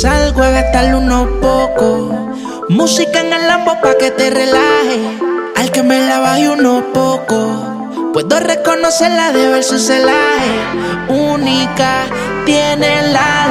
Salgo a gastarle unos pocos. Música en el lambo pa' que te relaje. Al que me la baje unos pocos. Puedo reconocerla de ver su celaje. Única, tiene la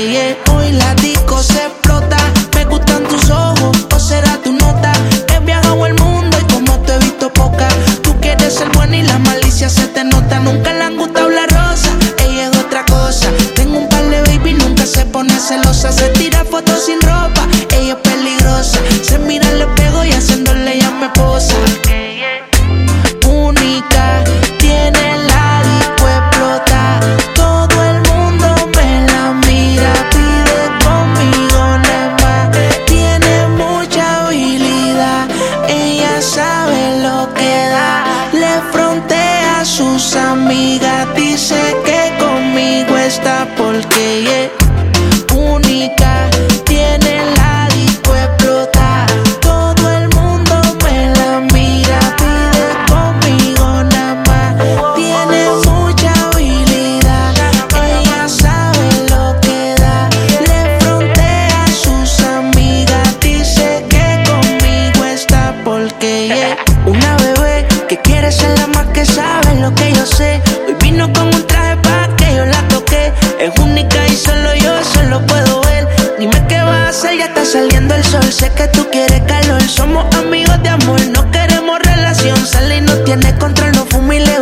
es hoy la disco se explota. Me gustan tus ojos, o será tu nota. He viajado el mundo y como te he visto poca. Tú quieres ser buena y la malicia se te nota. Nunca le han gustado la rosa, ella es otra cosa. Tengo un par de baby, nunca se pone celosa. Se tira fotos sin ropa, ella es peligrosa. Se mira al sus amigas, dice que conmigo está porque es única. Tiene la disco. Todo el mundo me la mira, pide conmigo nada más. Tiene mucha habilidad, ella sabe lo que da. Le frontea a sus amigas, dice que conmigo está porque es una bebé que quiere ser la más que sabe sé. Hoy vino con un traje pa' que yo la toque. Es única y solo yo eso lo puedo ver. Dime qué vas a hacer, ya está saliendo el sol. Sé que tú quieres calor, somos amigos de amor, no queremos relación. Sale y no tiene control, no fuma y le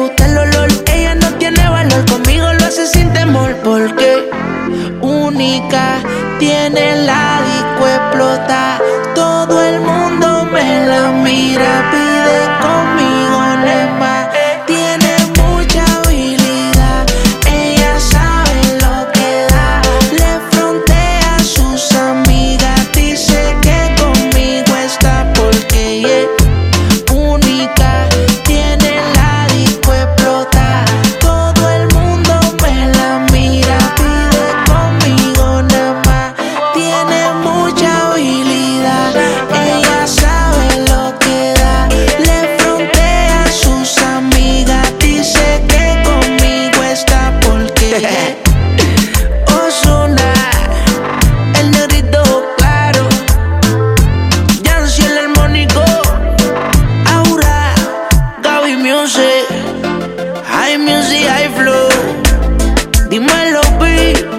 día hay flow. Dímelo, B.